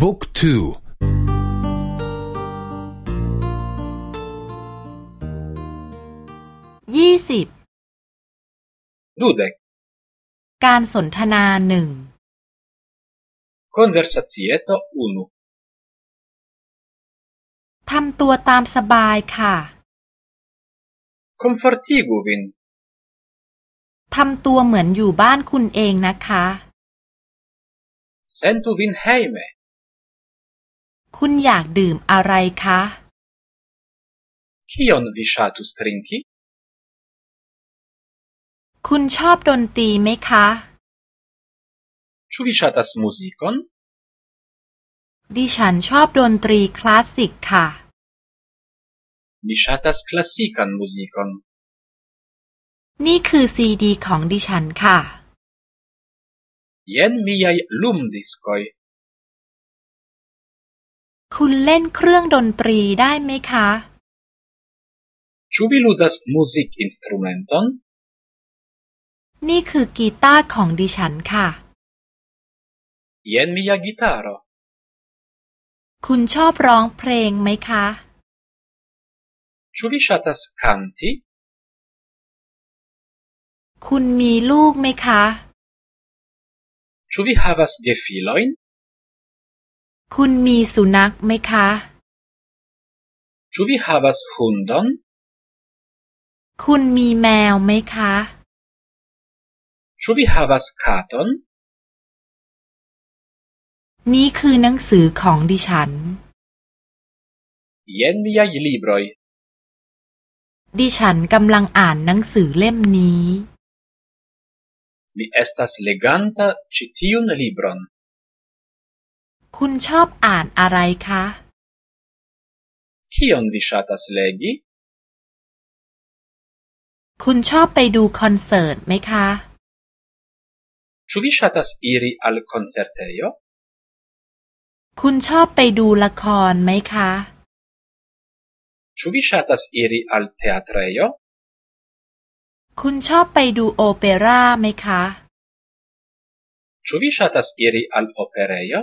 บุ๊กทูยี่สิบดูเด็กการสนทนาหนึ่ง conversazieto uno ทำตัวตามสบายค่ะ confortigu vin ทำตัวเหมือนอยู่บ้านคุณเองนะคะ sentu vin heime คุณอยากดื่มอะไรคะ kion vi ŝatus trinki คุณชอบดนตรีไหมคะ Ĉu vi ŝatas muzikon ดิฉันชอบดนตรีคลาสสิกค่ะ Mi ŝatas klasikan muzikon นี่คือซีดีของดิฉันค่ะ Jen miaj lumdiskoj คุณเล่นเครื่องดนตรีได้ไหมคะ Ĉu vi ludas muzikinstrumenton นี่คือกีตาร์ของดิฉันค่ะ Jen mia gitaro คุณชอบร้องเพลงไหมคะ Ĉu vi ŝatas kanti คุณมีลูกไหมคะ Ĉu vi havas gefilojn คุณมีสุนัขไหมคะ Ĉu vi havas hundon คุณมีแมวไหมคะ Ĉu vi havas katon นี่คือหนังสือของดิฉัน Jen miaj libroj ดิฉันกำลังอ่านหนังสือเล่มนี้ Mi estas leganta ĉi tiun libron คุณชอบอ่านอะไรคะ Kion vi ŝatas legi คุณชอบไปดูคอนเสิร์ตไหมคะ Ĉu vi ŝatas iri al koncertejo คุณชอบไปดูละครไหมคะ Ĉu vi ŝatas iri al teatrejo คุณชอบไปดูโอเปร่าไหมคะ Ĉu vi ŝatas iri al operejo